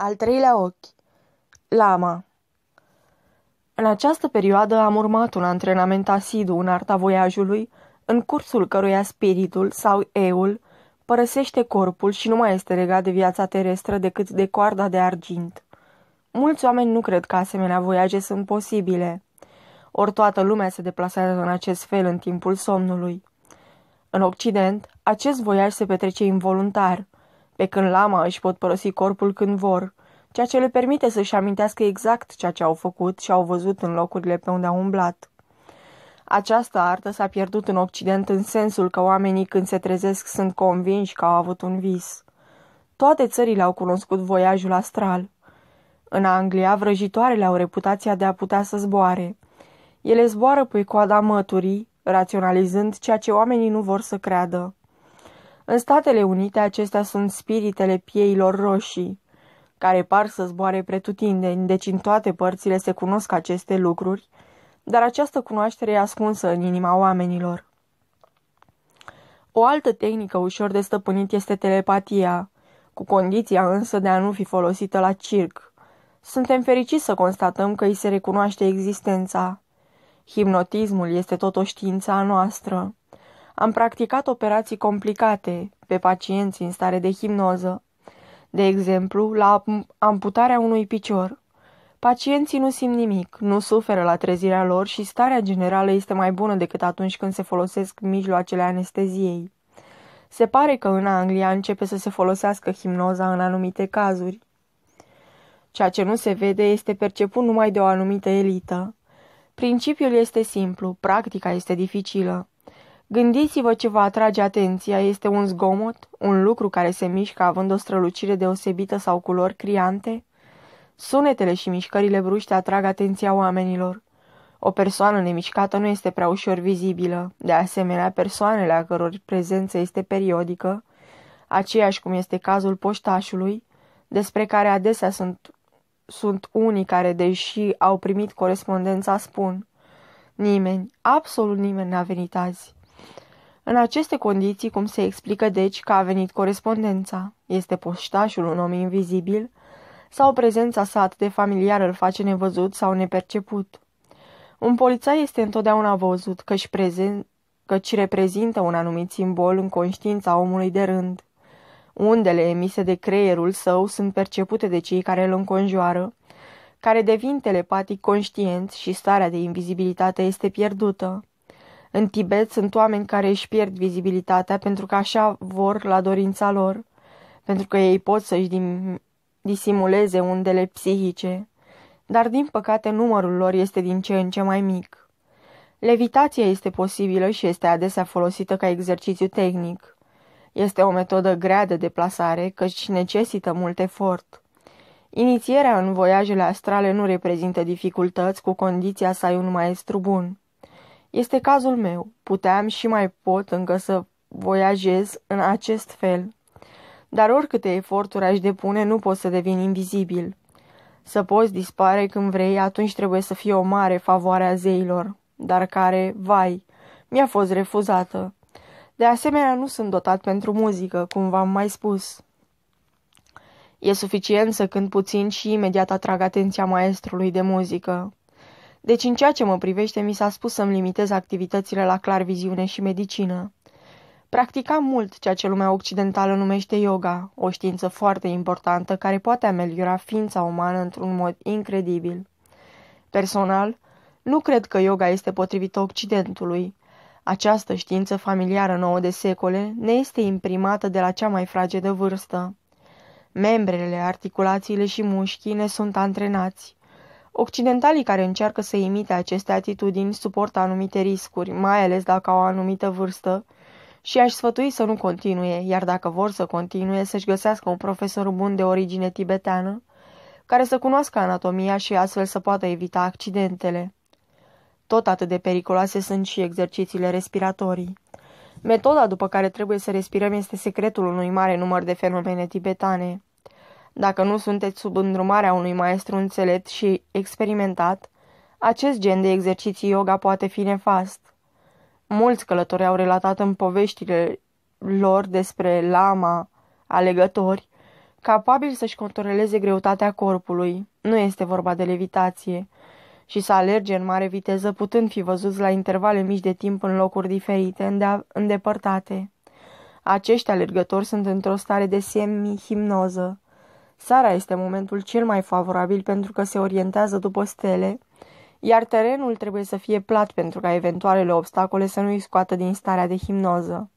Al treilea ochi. Lama. În această perioadă am urmat un antrenament asidu în arta voiajului, în cursul căruia spiritul sau eul părăsește corpul și nu mai este legat de viața terestră decât de coarda de argint. Mulți oameni nu cred că asemenea voiaje sunt posibile, ori toată lumea se deplasează în acest fel în timpul somnului. În Occident, acest voiaj se petrece involuntar, pe când lama își pot părăsi corpul când vor, ceea ce le permite să-și amintească exact ceea ce au făcut și au văzut în locurile pe unde au umblat. Această artă s-a pierdut în Occident în sensul că oamenii când se trezesc sunt convinși că au avut un vis. Toate țările au cunoscut voiajul astral. În Anglia, vrăjitoarele au reputația de a putea să zboare. Ele zboară pe coada măturii, raționalizând ceea ce oamenii nu vor să creadă. În Statele Unite acestea sunt spiritele pieilor roșii, care par să zboare pretutindeni, deci în toate părțile se cunosc aceste lucruri, dar această cunoaștere e ascunsă în inima oamenilor. O altă tehnică ușor de stăpânit este telepatia, cu condiția însă de a nu fi folosită la circ. Suntem fericiți să constatăm că îi se recunoaște existența. Hipnotismul este tot o știință a noastră. Am practicat operații complicate pe pacienți în stare de hipnoză. De exemplu, la amputarea unui picior. Pacienții nu simt nimic, nu suferă la trezirea lor și starea generală este mai bună decât atunci când se folosesc mijloacele anesteziei. Se pare că în Anglia începe să se folosească hipnoza în anumite cazuri. Ceea ce nu se vede este perceput numai de o anumită elită. Principiul este simplu, practica este dificilă. Gândiți-vă ce vă atrage atenția, este un zgomot, un lucru care se mișcă având o strălucire deosebită sau culori criante? Sunetele și mișcările bruște atrag atenția oamenilor. O persoană nemișcată nu este prea ușor vizibilă, de asemenea persoanele a căror prezență este periodică, aceeași cum este cazul poștașului, despre care adesea sunt, sunt unii care, deși au primit corespondența, spun Nimeni, absolut nimeni n-a venit azi. În aceste condiții, cum se explică deci că a venit corespondența? Este poștașul un om invizibil? Sau prezența sa atât de familiară îl face nevăzut sau neperceput? Un polițai este întotdeauna văzut căci, prezen... căci reprezintă un anumit simbol în conștiința omului de rând. Undele emise de creierul său sunt percepute de cei care îl înconjoară, care devin telepatic conștienți și starea de invizibilitate este pierdută. În Tibet sunt oameni care își pierd vizibilitatea pentru că așa vor la dorința lor, pentru că ei pot să-și disimuleze undele psihice, dar din păcate numărul lor este din ce în ce mai mic. Levitația este posibilă și este adesea folosită ca exercițiu tehnic. Este o metodă grea de deplasare, căci necesită mult efort. Inițierea în voiajele astrale nu reprezintă dificultăți cu condiția să ai un maestru bun. Este cazul meu. Puteam și mai pot încă să voiajez în acest fel. Dar oricâte eforturi aș depune, nu pot să devin invizibil. Să poți dispare când vrei, atunci trebuie să fie o mare favoare a zeilor, dar care, vai, mi-a fost refuzată. De asemenea, nu sunt dotat pentru muzică, cum v-am mai spus. E suficient să cânt puțin și imediat atrag atenția maestrului de muzică. Deci în ceea ce mă privește, mi s-a spus să-mi limitez activitățile la clar viziune și medicină. Practicam mult ceea ce lumea occidentală numește yoga, o știință foarte importantă care poate ameliora ființa umană într-un mod incredibil. Personal, nu cred că yoga este potrivită Occidentului. Această știință familiară nouă de secole ne este imprimată de la cea mai fragedă vârstă. Membrele, articulațiile și mușchii ne sunt antrenați. Occidentalii care încearcă să imite aceste atitudini suportă anumite riscuri, mai ales dacă au o anumită vârstă, și aș sfătui să nu continue, iar dacă vor să continue, să-și găsească un profesor bun de origine tibeteană, care să cunoască anatomia și astfel să poată evita accidentele. Tot atât de periculoase sunt și exercițiile respiratorii. Metoda după care trebuie să respirăm este secretul unui mare număr de fenomene tibetane. Dacă nu sunteți sub îndrumarea unui maestru înțelept și experimentat, acest gen de exerciții yoga poate fi nefast. Mulți călători au relatat în poveștile lor despre lama, alegători, capabil să-și controleze greutatea corpului. Nu este vorba de levitație. Și să alerge în mare viteză, putând fi văzuți la intervale mici de timp în locuri diferite, îndepărtate. Acești alergători sunt într-o stare de semi-himnoză. Sara este momentul cel mai favorabil pentru că se orientează după stele, iar terenul trebuie să fie plat pentru ca eventualele obstacole să nu îi scoată din starea de himnoză.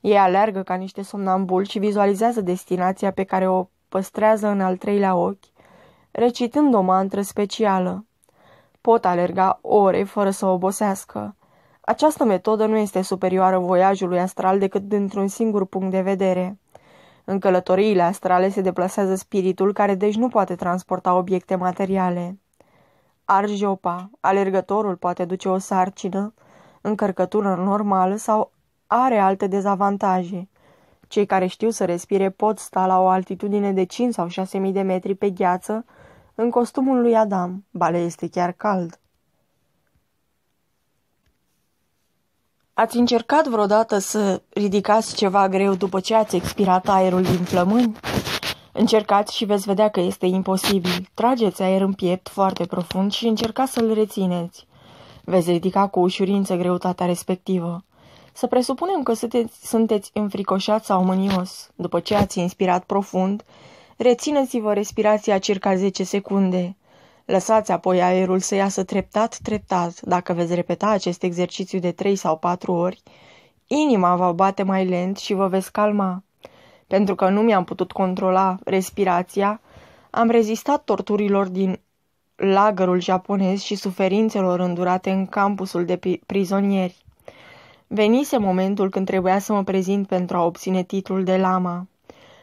Ei alergă ca niște somnambuli și vizualizează destinația pe care o păstrează în al treilea ochi, recitând o mantră specială. Pot alerga ore fără să obosească. Această metodă nu este superioară voiajului astral decât dintr-un singur punct de vedere. În călătoriile astrale se deplasează spiritul care deci nu poate transporta obiecte materiale. Arjopa, alergătorul poate duce o sarcină, încărcătură normală sau are alte dezavantaje. Cei care știu să respire pot sta la o altitudine de 5 sau 6 mii de metri pe gheață în costumul lui Adam. Bale este chiar cald. Ați încercat vreodată să ridicați ceva greu după ce ați expirat aerul din plămâni? Încercați și veți vedea că este imposibil. Trageți aer în piept foarte profund și încercați să-l rețineți. Veți ridica cu ușurință greutatea respectivă. Să presupunem că sunteți, sunteți înfricoșat sau mânios. După ce ați inspirat profund, rețineți-vă respirația circa 10 secunde. Lăsați apoi aerul să iasă treptat, treptat. Dacă veți repeta acest exercițiu de 3 sau 4 ori, inima va bate mai lent și vă veți calma. Pentru că nu mi-am putut controla respirația, am rezistat torturilor din lagărul japonez și suferințelor îndurate în campusul de prizonieri. Venise momentul când trebuia să mă prezint pentru a obține titlul de lama.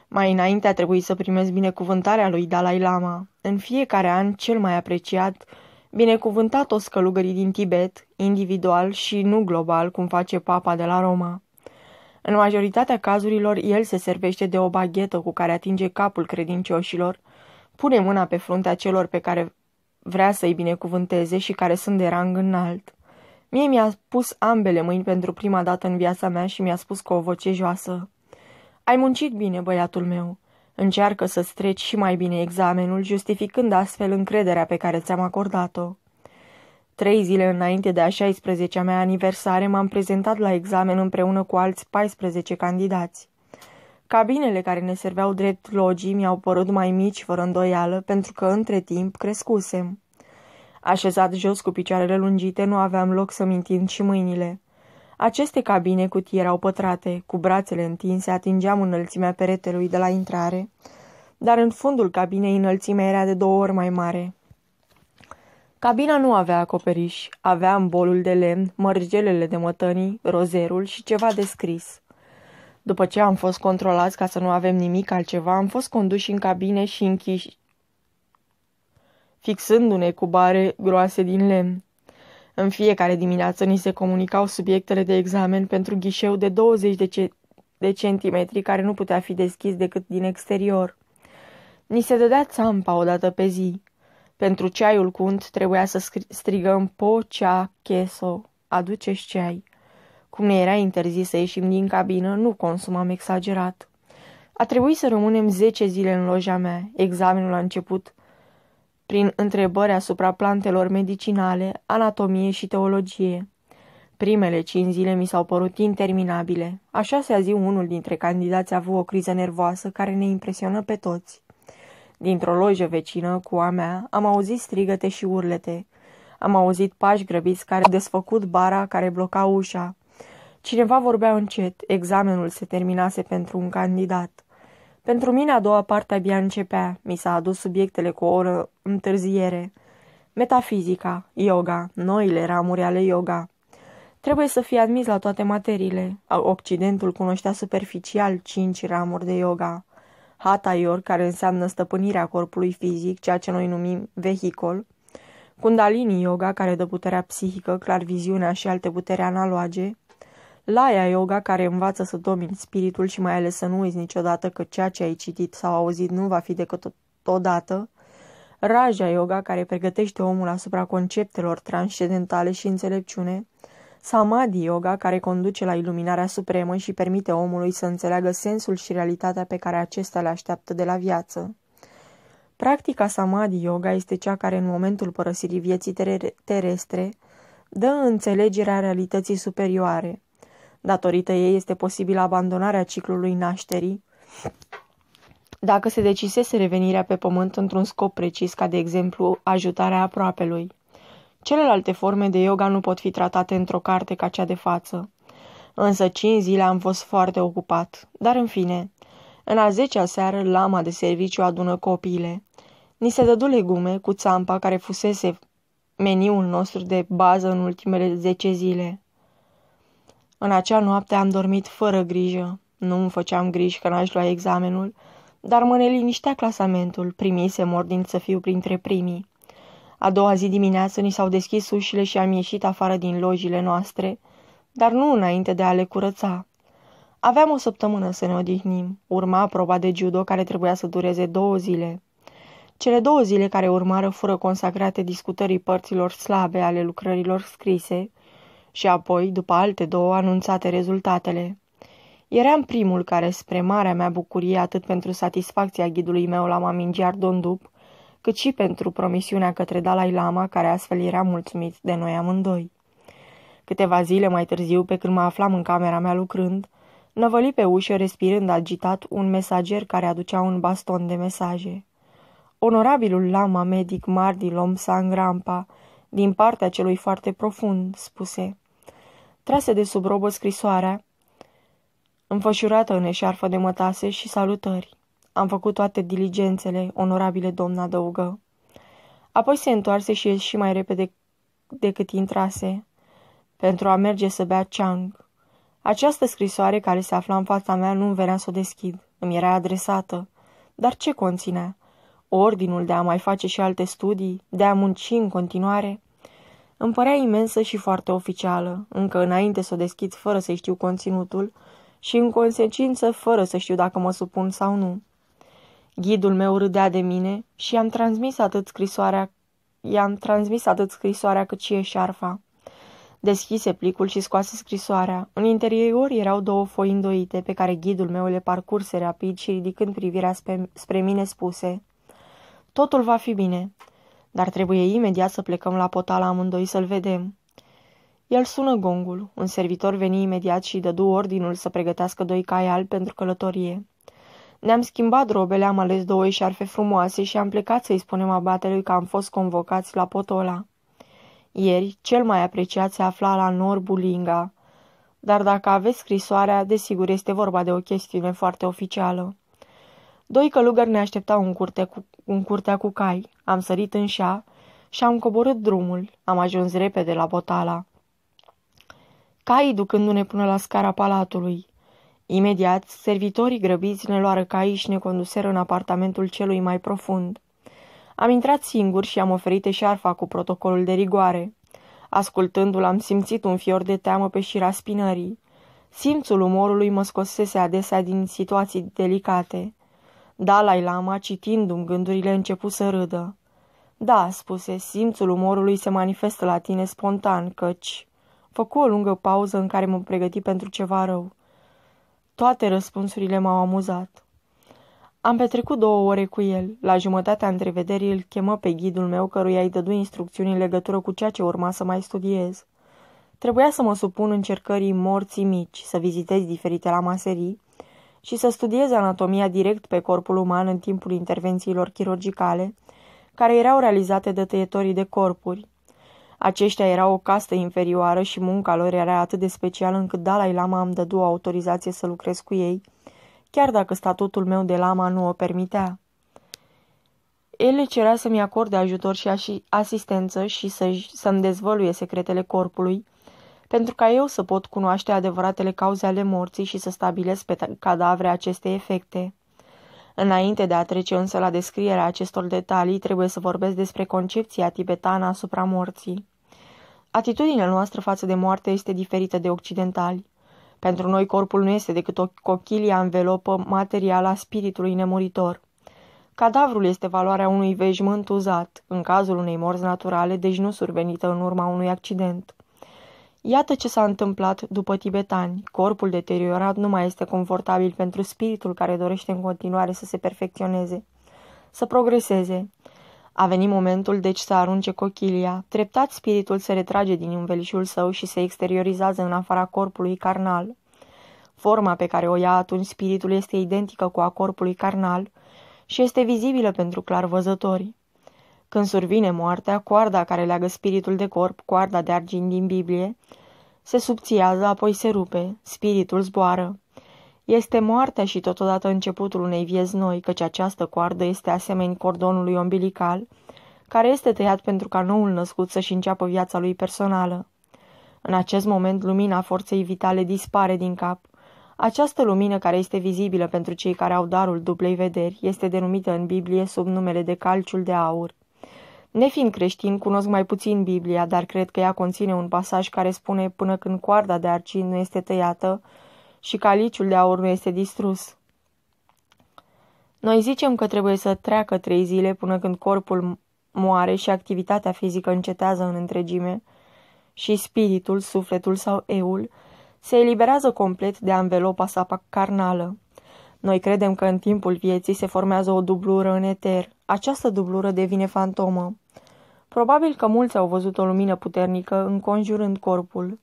Mai înainte a trebuit să primesc binecuvântarea lui Dalai Lama. În fiecare an, cel mai apreciat, binecuvântat o scălugării din Tibet, individual și nu global, cum face papa de la Roma. În majoritatea cazurilor, el se servește de o baghetă cu care atinge capul credincioșilor, pune mâna pe fruntea celor pe care vrea să-i binecuvânteze și care sunt de rang înalt. Mie mi-a pus ambele mâini pentru prima dată în viața mea și mi-a spus cu o voce joasă. Ai muncit bine, băiatul meu. Încearcă să-ți treci și mai bine examenul, justificând astfel încrederea pe care ți-am acordat-o. Trei zile înainte de a 16-a mea aniversare m-am prezentat la examen împreună cu alți 14 candidați. Cabinele care ne serveau drept logii mi-au părut mai mici, fără îndoială, pentru că între timp crescusem. Așezat jos cu picioarele lungite, nu aveam loc să-mi întind și mâinile. Aceste cabine cutii erau pătrate, cu brațele întinse, atingeam înălțimea peretelui de la intrare, dar în fundul cabinei înălțimea era de două ori mai mare. Cabina nu avea acoperiș, avea bolul de lemn, mărgelele de mătănii, rozerul și ceva de scris. După ce am fost controlați ca să nu avem nimic altceva, am fost conduși în cabine și închiși, fixându-ne cu bare groase din lemn. În fiecare dimineață ni se comunicau subiectele de examen pentru ghișeu de 20 de, ce- de centimetri care nu putea fi deschis decât din exterior. Ni se dădea țampa odată pe zi. Pentru ceaiul cunt trebuia să strigăm po, cea, cheso, aduceți ceai. Cum ne era interzis să ieșim din cabină, nu consumam exagerat. A trebuit să rămânem zece zile în loja mea. Examenul a început prin întrebări asupra plantelor medicinale, anatomie și teologie. Primele cinci zile mi s-au părut interminabile. A șasea zi unul dintre candidați a avut o criză nervoasă care ne impresionă pe toți. Dintr-o lojă vecină cu a mea am auzit strigăte și urlete. Am auzit pași grăbiți care au desfăcut bara care bloca ușa. Cineva vorbea încet, examenul se terminase pentru un candidat. Pentru mine a doua parte abia începea. Mi s-a adus subiectele cu o oră întârziere. Metafizica, yoga, noile ramuri ale yoga. Trebuie să fie admis la toate materiile. Occidentul cunoștea superficial cinci ramuri de yoga. Hatha Yor, care înseamnă stăpânirea corpului fizic, ceea ce noi numim vehicol. Kundalini Yoga, care dă puterea psihică, clar viziunea și alte putere analoage. Laia Yoga, care învață să domini spiritul și mai ales să nu uiți niciodată că ceea ce ai citit sau auzit nu va fi decât odată. Raja Yoga, care pregătește omul asupra conceptelor transcendentale și înțelepciune. Samadhi Yoga, care conduce la iluminarea supremă și permite omului să înțeleagă sensul și realitatea pe care acesta le așteaptă de la viață. Practica Samadhi Yoga este cea care în momentul părăsirii vieții terestre dă înțelegerea realității superioare. Datorită ei este posibilă abandonarea ciclului nașterii, dacă se decisese revenirea pe pământ într-un scop precis, ca de exemplu ajutarea aproapelui. Celelalte forme de yoga nu pot fi tratate într-o carte ca cea de față. Însă cinci zile am fost foarte ocupat. Dar în fine, în a zecea seară, lama de serviciu adună copiile. Ni se dădu legume cu țampa care fusese meniul nostru de bază în ultimele zece zile. În acea noapte am dormit fără grijă. Nu îmi făceam griji că n-aș lua examenul, dar mă neliniștea clasamentul, primise ordin să fiu printre primii. A doua zi dimineață ni s-au deschis ușile și am ieșit afară din lojile noastre, dar nu înainte de a le curăța. Aveam o săptămână să ne odihnim. Urma proba de judo care trebuia să dureze două zile. Cele două zile care urmară fură consacrate discutării părților slabe ale lucrărilor scrise și apoi, după alte două, anunțate rezultatele. Eram primul care, spre marea mea bucurie, atât pentru satisfacția ghidului meu la Mamingiar Dondup, cât și pentru promisiunea către Dalai Lama, care astfel era mulțumit de noi amândoi. Câteva zile mai târziu, pe când mă aflam în camera mea lucrând, năvăli pe ușă, respirând agitat, un mesager care aducea un baston de mesaje. Onorabilul lama medic Mardi Lom Sangrampa, din partea celui foarte profund, spuse. Trase de sub robă scrisoarea, înfășurată în eșarfă de mătase și salutări. Am făcut toate diligențele, onorabile domn adăugă. Apoi se întoarse și ieși mai repede decât intrase, pentru a merge să bea ceang. Această scrisoare care se afla în fața mea nu venea să o deschid. Îmi era adresată. Dar ce conținea? Ordinul de a mai face și alte studii? De a munci în continuare? Îmi părea imensă și foarte oficială, încă înainte să o deschid fără să știu conținutul și în consecință fără să știu dacă mă supun sau nu. Ghidul meu râdea de mine și i-am transmis atât scrisoarea, i-am transmis atât scrisoarea cât și eșarfa. Deschise plicul și scoase scrisoarea. În interior erau două foi îndoite pe care ghidul meu le parcurse rapid și ridicând privirea spre, spre mine spuse Totul va fi bine, dar trebuie imediat să plecăm la potala amândoi să-l vedem. El sună gongul. Un servitor veni imediat și dădu ordinul să pregătească doi cai albi pentru călătorie. Ne-am schimbat robele, am ales două șarfe frumoase și am plecat să-i spunem abatelui că am fost convocați la Potola. Ieri, cel mai apreciat se afla la Norbulinga, dar dacă aveți scrisoarea, desigur este vorba de o chestiune foarte oficială. Doi călugări ne așteptau în, curte cu, în curtea cu cai. Am sărit în șa și am coborât drumul. Am ajuns repede la Botala. Caii ducându-ne până la scara palatului. Imediat, servitorii grăbiți ne luară caii și ne conduseră în apartamentul celui mai profund. Am intrat singur și am oferit eșarfa cu protocolul de rigoare. Ascultându-l, am simțit un fior de teamă pe șira spinării. Simțul umorului mă scosese adesea din situații delicate. Dalai Lama, citindu-mi gândurile, început să râdă. Da, spuse, simțul umorului se manifestă la tine spontan, căci... Făcu o lungă pauză în care mă pregăti pentru ceva rău. Toate răspunsurile m-au amuzat. Am petrecut două ore cu el. La jumătatea întrevederii îl chemă pe ghidul meu, căruia îi dădu instrucțiuni în legătură cu ceea ce urma să mai studiez. Trebuia să mă supun încercării morții mici, să vizitez diferite la maserii și să studiez anatomia direct pe corpul uman în timpul intervențiilor chirurgicale, care erau realizate de tăietorii de corpuri. Aceștia erau o castă inferioară și munca lor era atât de specială încât Dalai Lama îmi dădu autorizație să lucrez cu ei, chiar dacă statutul meu de lama nu o permitea. El le cerea să-mi acorde ajutor și asistență și să să-mi dezvăluie secretele corpului, pentru ca eu să pot cunoaște adevăratele cauze ale morții și să stabilesc pe cadavre aceste efecte. Înainte de a trece însă la descrierea acestor detalii, trebuie să vorbesc despre concepția tibetană asupra morții. Atitudinea noastră față de moarte este diferită de occidentali. Pentru noi corpul nu este decât o cochilie învelopă materială a spiritului nemuritor. Cadavrul este valoarea unui veșmânt uzat, în cazul unei morți naturale, deci nu survenită în urma unui accident. Iată ce s-a întâmplat după tibetani. Corpul deteriorat nu mai este confortabil pentru spiritul care dorește în continuare să se perfecționeze, să progreseze. A venit momentul deci să arunce cochilia. Treptat spiritul se retrage din învelișul său și se exteriorizează în afara corpului carnal. Forma pe care o ia atunci spiritul este identică cu a corpului carnal și este vizibilă pentru clar văzători. Când survine moartea, coarda care leagă spiritul de corp, coarda de argint din Biblie, se subțiază, apoi se rupe, spiritul zboară. Este moartea și totodată începutul unei vieți noi, căci această coardă este asemeni cordonului umbilical, care este tăiat pentru ca noul născut să-și înceapă viața lui personală. În acest moment, lumina forței vitale dispare din cap. Această lumină care este vizibilă pentru cei care au darul dublei vederi este denumită în Biblie sub numele de calciul de aur. Nefiind creștin, cunosc mai puțin Biblia, dar cred că ea conține un pasaj care spune până când coarda de argint nu este tăiată și caliciul de aur nu este distrus. Noi zicem că trebuie să treacă trei zile până când corpul moare și activitatea fizică încetează în întregime și spiritul, sufletul sau eul se eliberează complet de anvelopa sa carnală. Noi credem că în timpul vieții se formează o dublură în eter. Această dublură devine fantomă. Probabil că mulți au văzut o lumină puternică înconjurând corpul.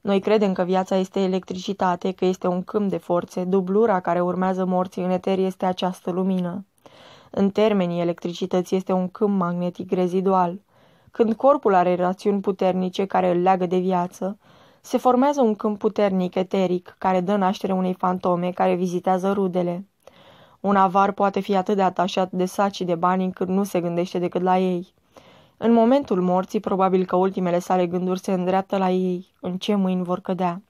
Noi credem că viața este electricitate, că este un câmp de forțe, dublura care urmează morții în eter este această lumină. În termenii electricității este un câmp magnetic rezidual. Când corpul are rațiuni puternice care îl leagă de viață, se formează un câmp puternic eteric care dă naștere unei fantome care vizitează rudele. Un avar poate fi atât de atașat de saci de bani încât nu se gândește decât la ei. În momentul morții, probabil că ultimele sale gânduri se îndreaptă la ei, în ce mâini vor cădea.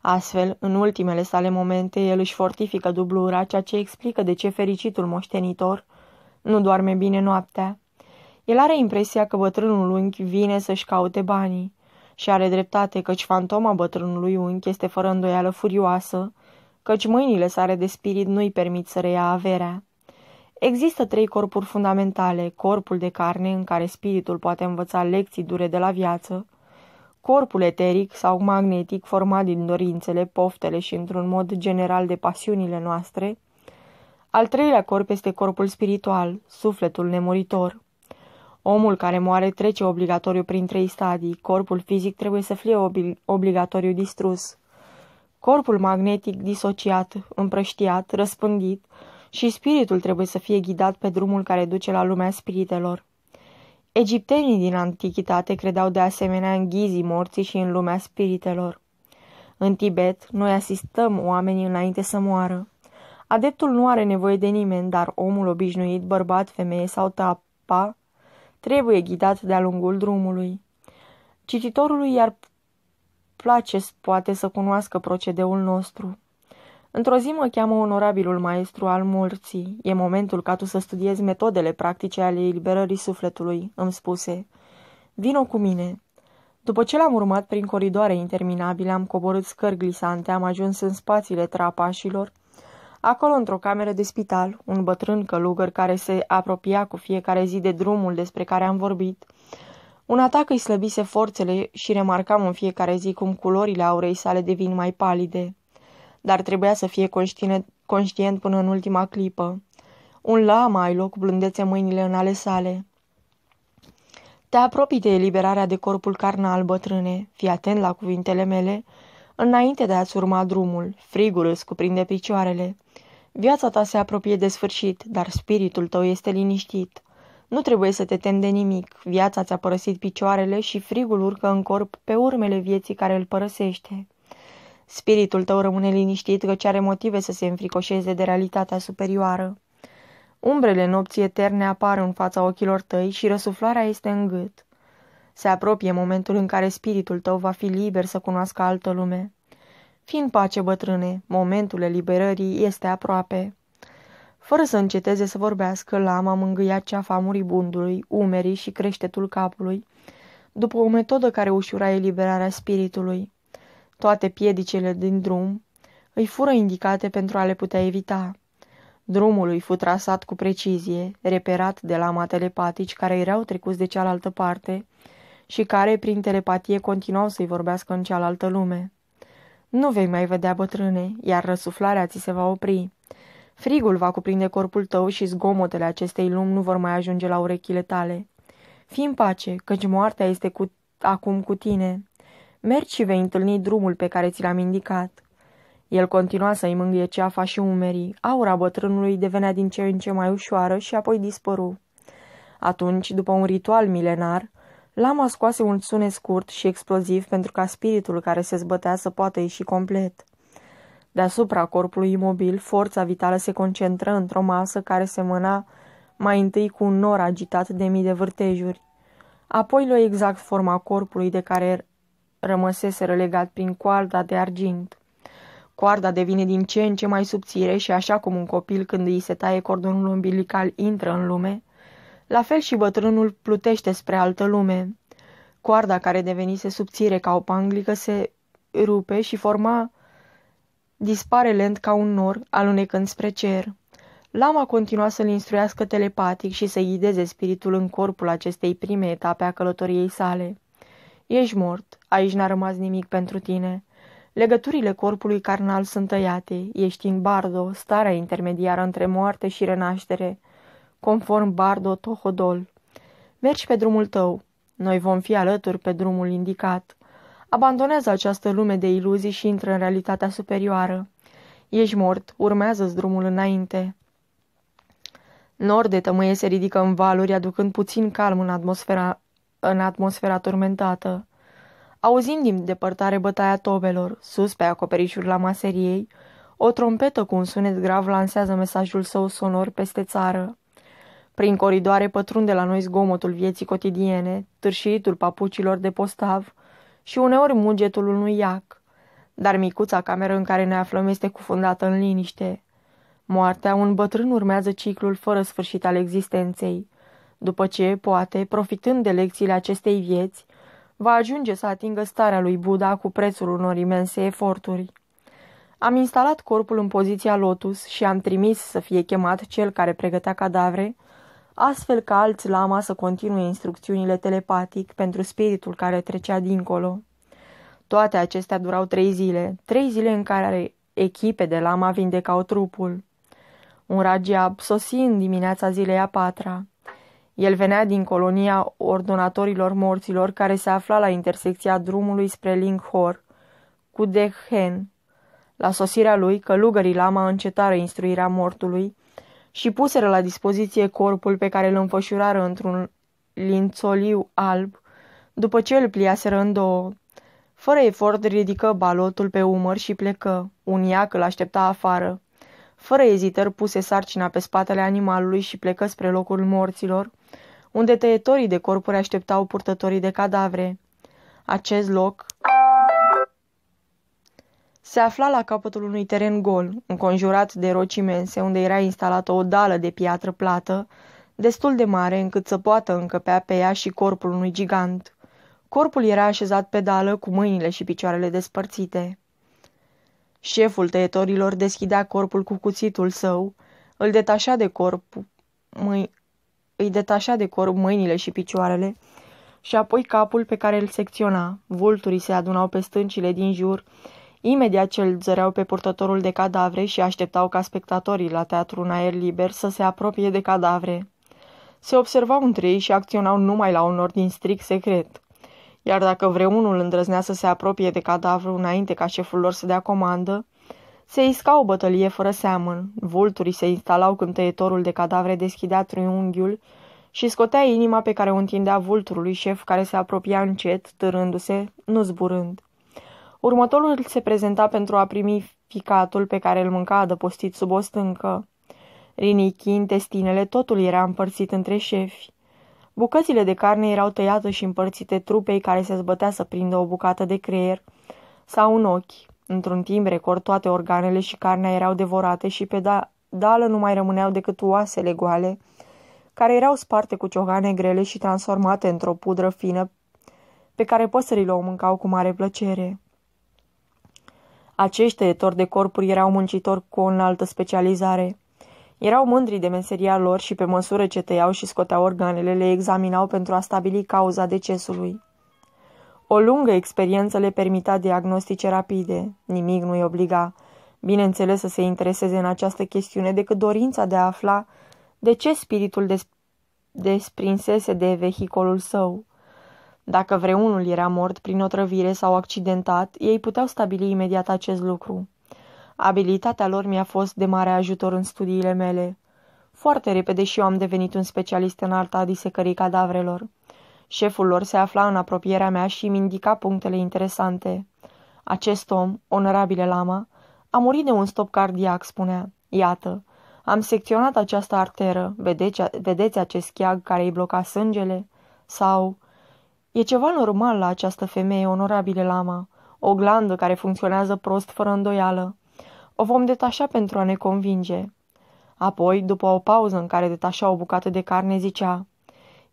Astfel, în ultimele sale momente, el își fortifică dublura, ceea ce explică de ce fericitul moștenitor nu doarme bine noaptea. El are impresia că bătrânul unchi vine să-și caute banii și are dreptate căci fantoma bătrânului unchi este fără îndoială furioasă, căci mâinile sare de spirit nu-i permit să reia averea. Există trei corpuri fundamentale, corpul de carne în care spiritul poate învăța lecții dure de la viață, corpul eteric sau magnetic format din dorințele, poftele și într-un mod general de pasiunile noastre, al treilea corp este corpul spiritual, sufletul nemuritor. Omul care moare trece obligatoriu prin trei stadii. Corpul fizic trebuie să fie obligatoriu distrus. Corpul magnetic disociat, împrăștiat, răspândit, și spiritul trebuie să fie ghidat pe drumul care duce la lumea spiritelor. Egiptenii din antichitate credeau de asemenea în ghizii morții și în lumea spiritelor. În Tibet, noi asistăm oamenii înainte să moară. Adeptul nu are nevoie de nimeni, dar omul obișnuit, bărbat, femeie sau tapa, trebuie ghidat de-a lungul drumului. Cititorului iar place poate să cunoască procedeul nostru. Într-o zi mă cheamă onorabilul maestru al morții. E momentul ca tu să studiezi metodele practice ale eliberării sufletului, îmi spuse. Vino cu mine. După ce l-am urmat prin coridoare interminabile, am coborât scări glisante, am ajuns în spațiile trapașilor. Acolo, într-o cameră de spital, un bătrân călugăr care se apropia cu fiecare zi de drumul despre care am vorbit. Un atac îi slăbise forțele și remarcam în fiecare zi cum culorile aurei sale devin mai palide dar trebuia să fie conștient, conștient până în ultima clipă. Un lama ai loc blândețe mâinile în ale sale. Te apropii de eliberarea de corpul carnal, bătrâne, fii atent la cuvintele mele, înainte de a-ți urma drumul, frigul îți cuprinde picioarele. Viața ta se apropie de sfârșit, dar spiritul tău este liniștit. Nu trebuie să te temi de nimic, viața ți-a părăsit picioarele și frigul urcă în corp pe urmele vieții care îl părăsește. Spiritul tău rămâne liniștit căci are motive să se înfricoșeze de realitatea superioară. Umbrele nopții eterne apar în fața ochilor tăi și răsuflarea este în gât. Se apropie momentul în care spiritul tău va fi liber să cunoască altă lume. Fii în pace, bătrâne, momentul eliberării este aproape. Fără să înceteze să vorbească, lama mângâia ceafa muribundului, umerii și creștetul capului, după o metodă care ușura eliberarea spiritului. Toate piedicele din drum îi fură indicate pentru a le putea evita. Drumul îi fu trasat cu precizie, reperat de lama telepatici care erau trecuți de cealaltă parte și care, prin telepatie, continuau să-i vorbească în cealaltă lume. Nu vei mai vedea bătrâne, iar răsuflarea ți se va opri. Frigul va cuprinde corpul tău și zgomotele acestei lumi nu vor mai ajunge la urechile tale. Fii în pace, căci moartea este cu, acum cu tine. Mergi și vei întâlni drumul pe care ți l-am indicat. El continua să-i mângâie ceafa și umerii. Aura bătrânului devenea din ce în ce mai ușoară și apoi dispăru. Atunci, după un ritual milenar, lama scoase un sunet scurt și exploziv pentru ca spiritul care se zbătea să poată ieși complet. Deasupra corpului imobil, forța vitală se concentră într-o masă care semăna mai întâi cu un nor agitat de mii de vârtejuri. Apoi luă exact forma corpului de care rămăsese relegat prin coarda de argint. Coarda devine din ce în ce mai subțire și așa cum un copil când îi se taie cordonul umbilical intră în lume, la fel și bătrânul plutește spre altă lume. Coarda care devenise subțire ca o panglică se rupe și forma dispare lent ca un nor, alunecând spre cer. Lama continua să-l instruiască telepatic și să ghideze spiritul în corpul acestei prime etape a călătoriei sale. Ești mort, aici n-a rămas nimic pentru tine. Legăturile corpului carnal sunt tăiate, ești în bardo, starea intermediară între moarte și renaștere, conform bardo tohodol. Mergi pe drumul tău, noi vom fi alături pe drumul indicat. Abandonează această lume de iluzii și intră în realitatea superioară. Ești mort, urmează-ți drumul înainte. Nor de tămâie se ridică în valuri, aducând puțin calm în atmosfera, în atmosfera turmentată. Auzind din depărtare bătaia tobelor, sus pe acoperișul la maseriei, o trompetă cu un sunet grav lansează mesajul său sonor peste țară. Prin coridoare pătrunde la noi zgomotul vieții cotidiene, târșitul papucilor de postav și uneori mugetul unui iac. Dar micuța cameră în care ne aflăm este cufundată în liniște. Moartea, un bătrân urmează ciclul fără sfârșit al existenței. După ce, poate, profitând de lecțiile acestei vieți, va ajunge să atingă starea lui Buddha cu prețul unor imense eforturi. Am instalat corpul în poziția lotus și am trimis să fie chemat cel care pregătea cadavre, astfel ca alți lama să continue instrucțiunile telepatic pentru spiritul care trecea dincolo. Toate acestea durau trei zile, trei zile în care echipe de lama vindecau trupul. Un ragiab sosi în dimineața zilei a patra. El venea din colonia ordonatorilor morților care se afla la intersecția drumului spre Linghor cu Dehen. La sosirea lui, călugării lama încetară instruirea mortului și puseră la dispoziție corpul pe care îl înfășurară într-un lințoliu alb, după ce îl pliaseră în două. Fără efort ridică balotul pe umăr și plecă. Un iac îl aștepta afară. Fără ezitări puse sarcina pe spatele animalului și plecă spre locul morților, unde tăietorii de corpuri așteptau purtătorii de cadavre. Acest loc se afla la capătul unui teren gol, înconjurat de roci imense, unde era instalată o dală de piatră plată, destul de mare încât să poată încăpea pe ea și corpul unui gigant. Corpul era așezat pe dală cu mâinile și picioarele despărțite. Șeful tăietorilor deschidea corpul cu cuțitul său, îl detașa de corp, mâi, îi detașa de corp mâinile și picioarele și apoi capul pe care îl secționa. Vulturii se adunau pe stâncile din jur, imediat ce îl zăreau pe purtătorul de cadavre și așteptau ca spectatorii la teatru în aer liber să se apropie de cadavre. Se observau între ei și acționau numai la un ordin strict secret. Iar dacă vreunul îndrăznea să se apropie de cadavru înainte ca șeful lor să dea comandă, se isca o bătălie fără seamăn. Vulturii se instalau când tăietorul de cadavre deschidea triunghiul și scotea inima pe care o întindea vulturului șef care se apropia încet, târându-se, nu zburând. Următorul se prezenta pentru a primi ficatul pe care îl mânca adăpostit sub o stâncă. Rinichii, intestinele, totul era împărțit între șefi. Bucățile de carne erau tăiate și împărțite trupei care se zbătea să prindă o bucată de creier sau un ochi. Într-un timp record toate organele și carnea erau devorate și pe da dală nu mai rămâneau decât oasele goale, care erau sparte cu ciogane grele și transformate într-o pudră fină pe care păsările o mâncau cu mare plăcere. Acești tăietori de corpuri erau muncitori cu o înaltă specializare. Erau mândri de meseria lor și pe măsură ce tăiau și scoteau organele, le examinau pentru a stabili cauza decesului. O lungă experiență le permita diagnostice rapide. Nimic nu-i obliga, bineînțeles, să se intereseze în această chestiune decât dorința de a afla de ce spiritul des- desprinsese de vehicolul său. Dacă vreunul era mort prin otrăvire sau accidentat, ei puteau stabili imediat acest lucru. Abilitatea lor mi-a fost de mare ajutor în studiile mele. Foarte repede și eu am devenit un specialist în arta disecării cadavrelor. Șeful lor se afla în apropierea mea și îmi indica punctele interesante. Acest om, onorabile lama, a murit de un stop cardiac, spunea. Iată, am secționat această arteră, vedeți, vedeți acest cheag care îi bloca sângele? Sau... E ceva normal la această femeie, onorabile lama, o glandă care funcționează prost fără îndoială. O vom detașa pentru a ne convinge. Apoi, după o pauză în care detașa o bucată de carne, zicea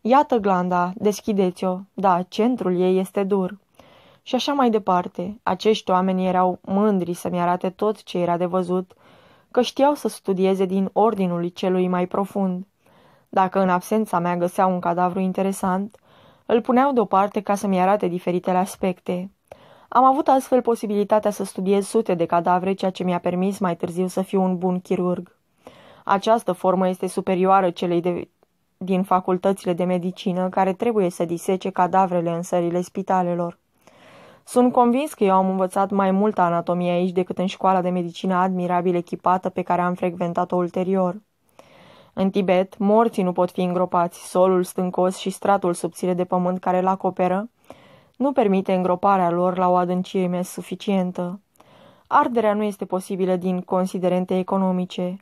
Iată glanda, deschideți-o. Da, centrul ei este dur. Și așa mai departe. Acești oameni erau mândri să-mi arate tot ce era de văzut, că știau să studieze din ordinul celui mai profund. Dacă în absența mea găseau un cadavru interesant, îl puneau deoparte ca să-mi arate diferitele aspecte. Am avut astfel posibilitatea să studiez sute de cadavre, ceea ce mi-a permis mai târziu să fiu un bun chirurg. Această formă este superioară celei de, din facultățile de medicină care trebuie să disece cadavrele în sările spitalelor. Sunt convins că eu am învățat mai multă anatomie aici decât în școala de medicină admirabil echipată pe care am frecventat-o ulterior. În Tibet, morții nu pot fi îngropați, solul stâncos și stratul subțire de pământ care îl acoperă nu permite îngroparea lor la o adâncime suficientă. Arderea nu este posibilă din considerente economice.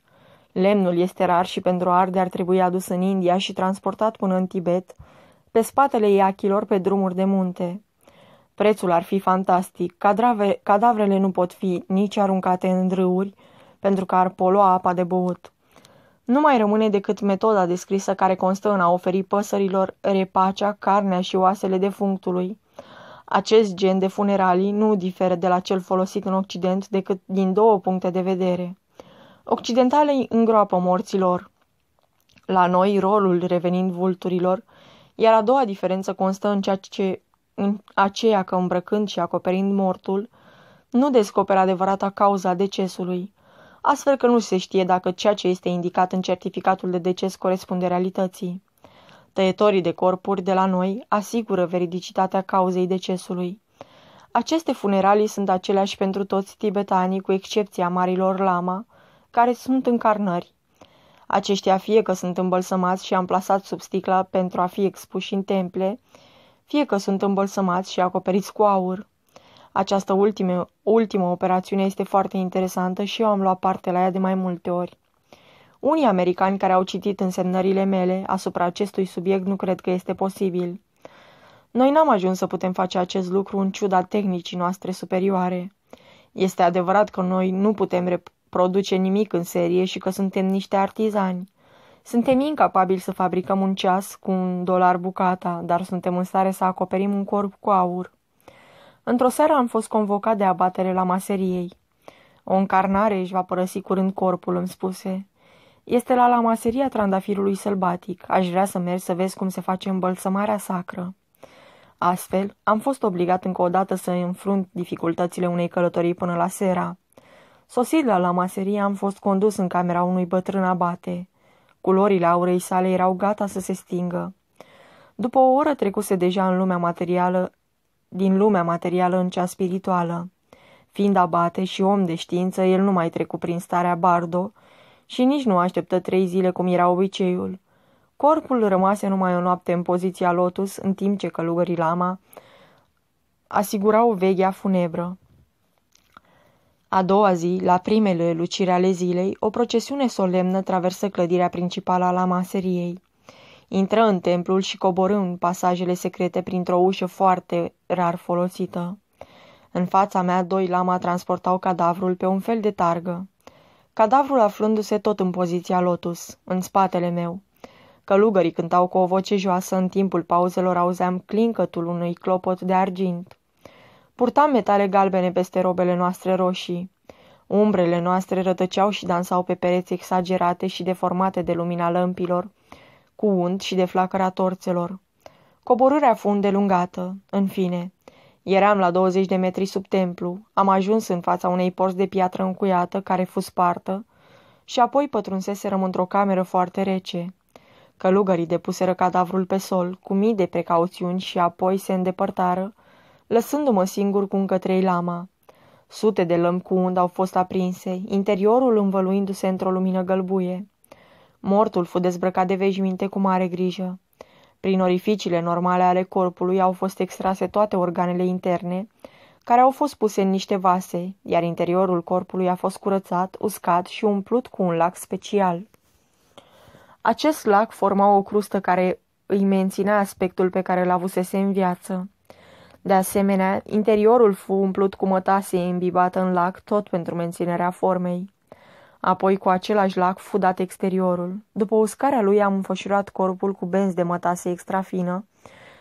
Lemnul este rar și pentru arde ar trebui adus în India și transportat până în Tibet, pe spatele iachilor pe drumuri de munte. Prețul ar fi fantastic. Cadrave, cadavrele nu pot fi nici aruncate în râuri, pentru că ar polua apa de băut. Nu mai rămâne decât metoda descrisă care constă în a oferi păsărilor repacea, carnea și oasele defunctului. Acest gen de funeralii nu diferă de la cel folosit în Occident decât din două puncte de vedere. Occidentalii îngroapă morților. La noi, rolul revenind vulturilor, iar a doua diferență constă în ceea ce în aceea că îmbrăcând și acoperind mortul, nu descoperă adevărata cauza decesului, astfel că nu se știe dacă ceea ce este indicat în certificatul de deces corespunde realității. Tăietorii de corpuri de la noi asigură veridicitatea cauzei decesului. Aceste funeralii sunt aceleași pentru toți tibetanii, cu excepția marilor lama, care sunt încarnări. Aceștia fie că sunt îmbălsămați și amplasați sub sticla pentru a fi expuși în temple, fie că sunt îmbălsămați și acoperiți cu aur. Această ultime, ultimă operațiune este foarte interesantă și eu am luat parte la ea de mai multe ori. Unii americani care au citit însemnările mele asupra acestui subiect nu cred că este posibil. Noi n-am ajuns să putem face acest lucru în ciuda tehnicii noastre superioare. Este adevărat că noi nu putem reproduce nimic în serie și că suntem niște artizani. Suntem incapabili să fabricăm un ceas cu un dolar bucata, dar suntem în stare să acoperim un corp cu aur. Într-o seară am fost convocat de abatere la maseriei. O încarnare își va părăsi curând corpul, îmi spuse. Este la la maseria trandafirului sălbatic. Aș vrea să mergi să vezi cum se face îmbălsămarea sacră. Astfel, am fost obligat încă o dată să înfrunt dificultățile unei călătorii până la sera. Sosit la la maserie, am fost condus în camera unui bătrân abate. Culorile aurei sale erau gata să se stingă. După o oră trecuse deja în lumea materială, din lumea materială în cea spirituală. Fiind abate și om de știință, el nu mai trecu prin starea bardo și nici nu așteptă trei zile cum era obiceiul. Corpul rămase numai o noapte în poziția lotus, în timp ce călugării lama asigurau veghea funebră. A doua zi, la primele luciri ale zilei, o procesiune solemnă traversă clădirea principală a maseriei. Intră în templul și coborâ în pasajele secrete printr-o ușă foarte rar folosită. În fața mea, doi lama transportau cadavrul pe un fel de targă. Cadavrul aflându-se tot în poziția lotus, în spatele meu. Călugării cântau cu o voce joasă, în timpul pauzelor auzeam clincătul unui clopot de argint. Purtam metale galbene peste robele noastre roșii. Umbrele noastre rătăceau și dansau pe pereți exagerate și deformate de lumina lămpilor, cu unt și de flacăra torțelor. Coborârea fu îndelungată, în fine. Eram la 20 de metri sub templu, am ajuns în fața unei porți de piatră încuiată care fu spartă și apoi pătrunseserăm într-o cameră foarte rece. Călugării depuseră cadavrul pe sol, cu mii de precauțiuni și apoi se îndepărtară, lăsându-mă singur cu încă trei lama. Sute de lămpi cu und au fost aprinse, interiorul învăluindu-se într-o lumină gălbuie. Mortul fu dezbrăcat de veșminte cu mare grijă. Prin orificiile normale ale corpului au fost extrase toate organele interne, care au fost puse în niște vase, iar interiorul corpului a fost curățat, uscat și umplut cu un lac special. Acest lac forma o crustă care îi menținea aspectul pe care l avusese în viață. De asemenea, interiorul fu umplut cu mătase imbibată în lac, tot pentru menținerea formei. Apoi, cu același lac, fu dat exteriorul. După uscarea lui, am înfășurat corpul cu benzi de mătase extrafină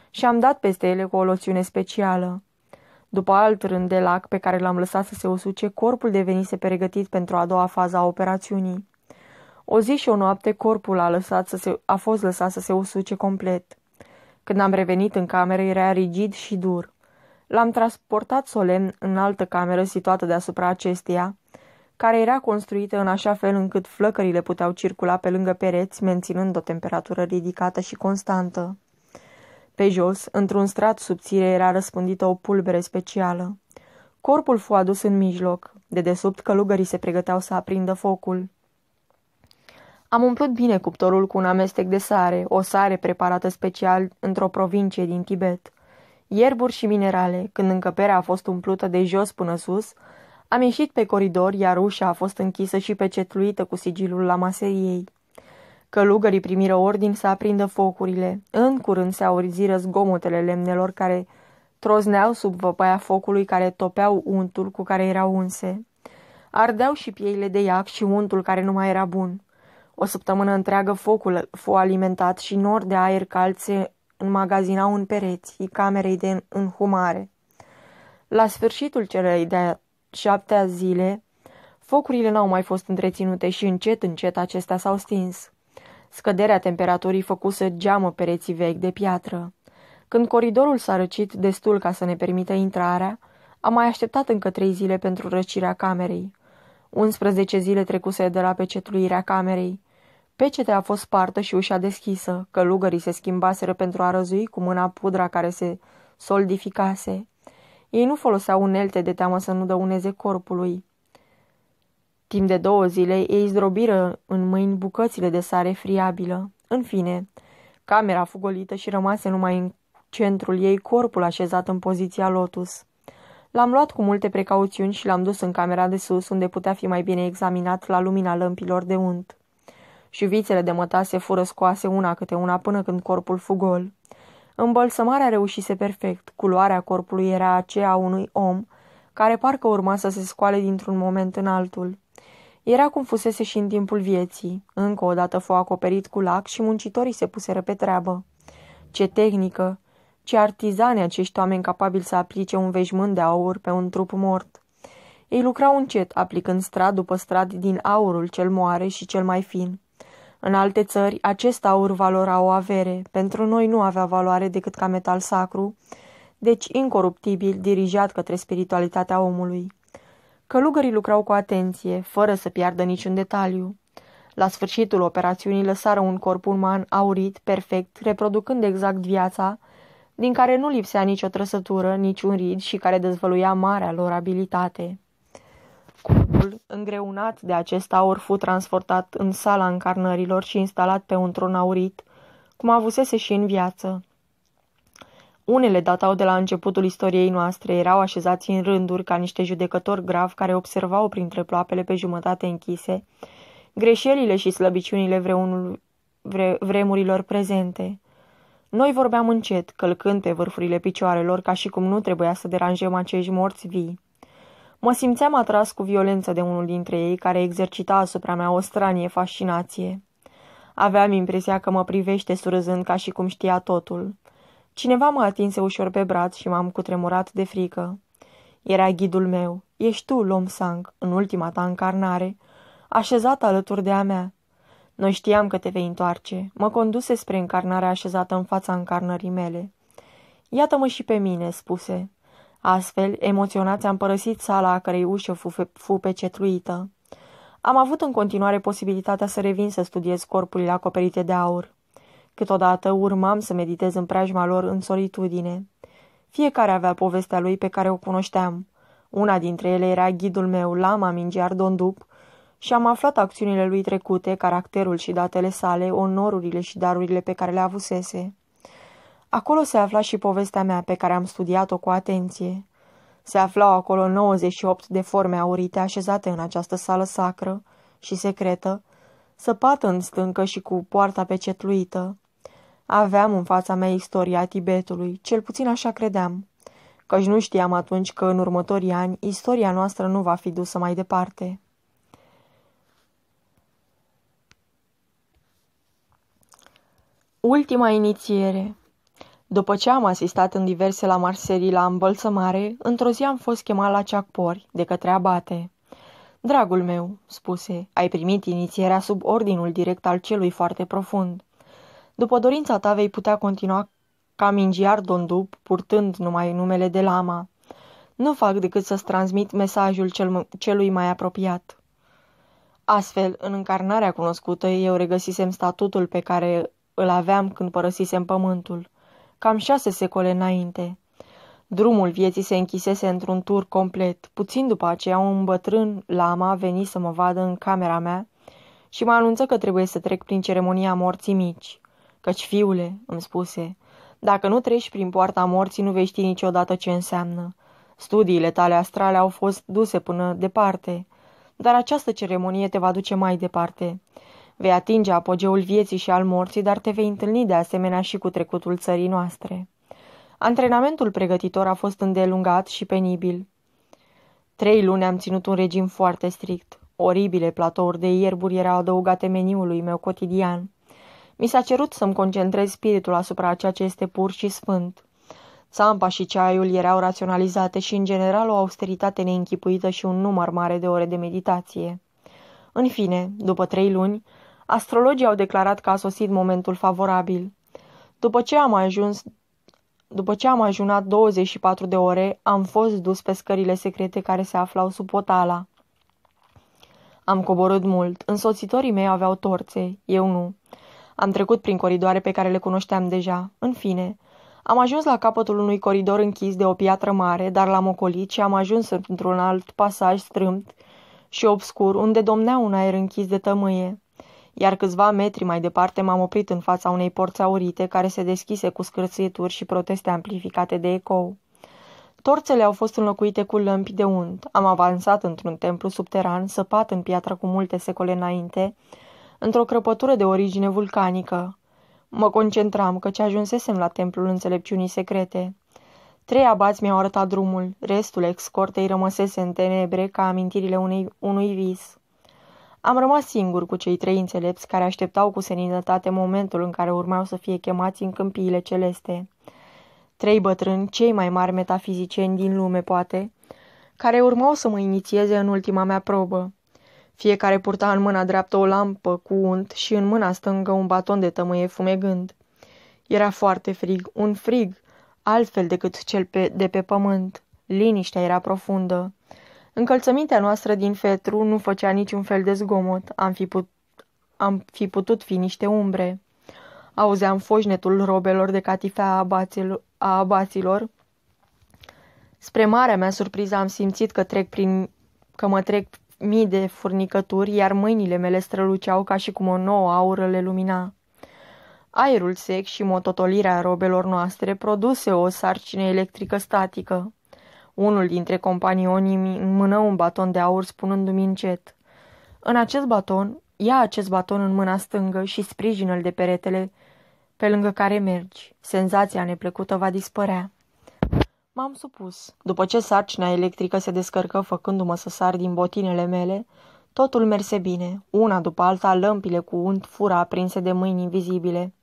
și am dat peste ele cu o loțiune specială. După alt rând de lac pe care l-am lăsat să se usuce, corpul devenise pregătit pentru a doua fază a operațiunii. O zi și o noapte, corpul a, lăsat să se, a fost lăsat să se usuce complet. Când am revenit în cameră, era rigid și dur. L-am transportat solemn în altă cameră situată deasupra acesteia, care era construită în așa fel încât flăcările puteau circula pe lângă pereți, menținând o temperatură ridicată și constantă. Pe jos, într-un strat subțire, era răspândită o pulbere specială. Corpul fu adus în mijloc. De desubt, călugării se pregăteau să aprindă focul. Am umplut bine cuptorul cu un amestec de sare, o sare preparată special într-o provincie din Tibet. Ierburi și minerale, când încăperea a fost umplută de jos până sus, am ieșit pe coridor, iar ușa a fost închisă și pecetluită cu sigilul la maseriei. Călugării primiră ordin să aprindă focurile. În curând se auriziră zgomotele lemnelor care trozneau sub văpaia focului care topeau untul cu care erau unse. Ardeau și pieile de iac și untul care nu mai era bun. O săptămână întreagă focul fu alimentat și nori de aer cald se înmagazinau în pereți, camerei de înhumare. La sfârșitul celei de șaptea zile, focurile n-au mai fost întreținute și încet, încet acestea s-au stins. Scăderea temperaturii făcuse geamă pereții vechi de piatră. Când coridorul s-a răcit destul ca să ne permită intrarea, am mai așteptat încă trei zile pentru răcirea camerei. 11 zile trecuse de la pecetluirea camerei. Pecete a fost spartă și ușa deschisă, călugării se schimbaseră pentru a răzui cu mâna pudra care se solidificase. Ei nu foloseau unelte de teamă să nu dăuneze corpului. Timp de două zile, ei zdrobiră în mâini bucățile de sare friabilă. În fine, camera fugolită și rămase numai în centrul ei corpul așezat în poziția lotus. L-am luat cu multe precauțiuni și l-am dus în camera de sus, unde putea fi mai bine examinat la lumina lămpilor de unt. Și vițele de mătase fură scoase una câte una până când corpul fu gol. Îmbălsămarea reușise perfect. Culoarea corpului era aceea a unui om, care parcă urma să se scoale dintr-un moment în altul. Era cum fusese și în timpul vieții. Încă o dată fu acoperit cu lac și muncitorii se puseră pe treabă. Ce tehnică! Ce artizani acești oameni capabili să aplice un veșmânt de aur pe un trup mort. Ei lucrau încet, aplicând strat după strat din aurul cel moare și cel mai fin. În alte țări, acest aur valora o avere. Pentru noi nu avea valoare decât ca metal sacru, deci incoruptibil, dirijat către spiritualitatea omului. Călugării lucrau cu atenție, fără să piardă niciun detaliu. La sfârșitul operațiunii lăsară un corp uman aurit, perfect, reproducând exact viața, din care nu lipsea nicio trăsătură, niciun rid și care dezvăluia marea lor abilitate. Corpul, îngreunat de acest aur, fu transportat în sala încarnărilor și instalat pe un tron aurit, cum avusese și în viață. Unele datau de la începutul istoriei noastre, erau așezați în rânduri ca niște judecători gravi care observau printre ploapele pe jumătate închise greșelile și slăbiciunile vreunul, vre, vremurilor prezente. Noi vorbeam încet, călcând pe vârfurile picioarelor, ca și cum nu trebuia să deranjăm acești morți vii. Mă simțeam atras cu violență de unul dintre ei, care exercita asupra mea o stranie fascinație. Aveam impresia că mă privește surâzând ca și cum știa totul. Cineva mă atinse ușor pe braț și m-am cutremurat de frică. Era ghidul meu. Ești tu, Lom Sang, în ultima ta încarnare, așezat alături de a mea. Noi știam că te vei întoarce. Mă conduse spre încarnarea așezată în fața încarnării mele. Iată-mă și pe mine, spuse. Astfel, emoționați am părăsit sala a cărei ușă fu, fu pecetluită. Am avut în continuare posibilitatea să revin să studiez corpurile acoperite de aur. Câteodată urmam să meditez în preajma lor în solitudine. Fiecare avea povestea lui pe care o cunoșteam. Una dintre ele era ghidul meu, Lama Mingiar Dondup, și am aflat acțiunile lui trecute, caracterul și datele sale, onorurile și darurile pe care le avusese. Acolo se afla și povestea mea pe care am studiat-o cu atenție. Se aflau acolo 98 de forme aurite așezate în această sală sacră și secretă, săpată în stâncă și cu poarta pecetluită. Aveam în fața mea istoria Tibetului, cel puțin așa credeam, căci nu știam atunci că în următorii ani istoria noastră nu va fi dusă mai departe. Ultima inițiere După ce am asistat în diverse la Marserii la îmbălsămare, într-o zi am fost chemat la ceacpori de către abate. Dragul meu, spuse, ai primit inițierea sub ordinul direct al celui foarte profund. După dorința ta vei putea continua ca mingiar dondup, purtând numai numele de lama. Nu fac decât să-ți transmit mesajul cel celui mai apropiat. Astfel, în încarnarea cunoscută, eu regăsisem statutul pe care îl aveam când părăsisem pământul, cam șase secole înainte. Drumul vieții se închisese într-un tur complet. Puțin după aceea, un bătrân lama veni să mă vadă în camera mea și mă anunță că trebuie să trec prin ceremonia morții mici. Căci, fiule, îmi spuse, dacă nu treci prin poarta morții, nu vei ști niciodată ce înseamnă. Studiile tale astrale au fost duse până departe, dar această ceremonie te va duce mai departe. Vei atinge apogeul vieții și al morții, dar te vei întâlni de asemenea și cu trecutul țării noastre. Antrenamentul pregătitor a fost îndelungat și penibil. Trei luni am ținut un regim foarte strict. Oribile platouri de ierburi erau adăugate meniului meu cotidian. Mi s-a cerut să-mi concentrez spiritul asupra ceea ce este pur și sfânt. Țampa și ceaiul erau raționalizate și, în general, o austeritate neînchipuită și un număr mare de ore de meditație. În fine, după trei luni, astrologii au declarat că a sosit momentul favorabil. După ce am ajuns după ce am ajunat 24 de ore, am fost dus pe scările secrete care se aflau sub potala. Am coborât mult. Însoțitorii mei aveau torțe, eu nu. Am trecut prin coridoare pe care le cunoșteam deja. În fine, am ajuns la capătul unui coridor închis de o piatră mare, dar l-am ocolit și am ajuns într-un alt pasaj strâmt și obscur, unde domnea un aer închis de tămâie. Iar câțiva metri mai departe m-am oprit în fața unei porți aurite care se deschise cu scârțituri și proteste amplificate de ecou. Torțele au fost înlocuite cu lămpi de unt. Am avansat într-un templu subteran, săpat în piatră cu multe secole înainte, într-o crăpătură de origine vulcanică. Mă concentram, căci ajunsesem la templul înțelepciunii secrete. Trei abați mi-au arătat drumul, restul escortei rămăsese în tenebre ca amintirile unei, unui vis. Am rămas singur cu cei trei înțelepți care așteptau cu seninătate momentul în care urmau să fie chemați în câmpiile celeste. Trei bătrâni, cei mai mari metafizicieni din lume, poate, care urmau să mă inițieze în ultima mea probă. Fiecare purta în mâna dreaptă o lampă cu unt și în mâna stângă un baton de tămâie fumegând. Era foarte frig, un frig, altfel decât cel pe, de pe pământ. Liniștea era profundă. Încălțămintea noastră din fetru nu făcea niciun fel de zgomot. Am fi, put- am fi putut fi niște umbre. Auzeam foșnetul robelor de catifea a, abaților, a abaților. Spre marea mea surpriză am simțit că, trec prin, că mă trec mii de furnicături, iar mâinile mele străluceau ca și cum o nouă aură le lumina. Aerul sec și mototolirea robelor noastre produse o sarcină electrică statică. Unul dintre companionii mână un baton de aur spunându-mi încet. În acest baton, ia acest baton în mâna stângă și sprijină-l de peretele pe lângă care mergi. Senzația neplăcută va dispărea. M-am supus. După ce sarcina electrică se descărcă făcându-mă să sar din botinele mele, totul merse bine. Una după alta, lămpile cu unt fura aprinse de mâini invizibile.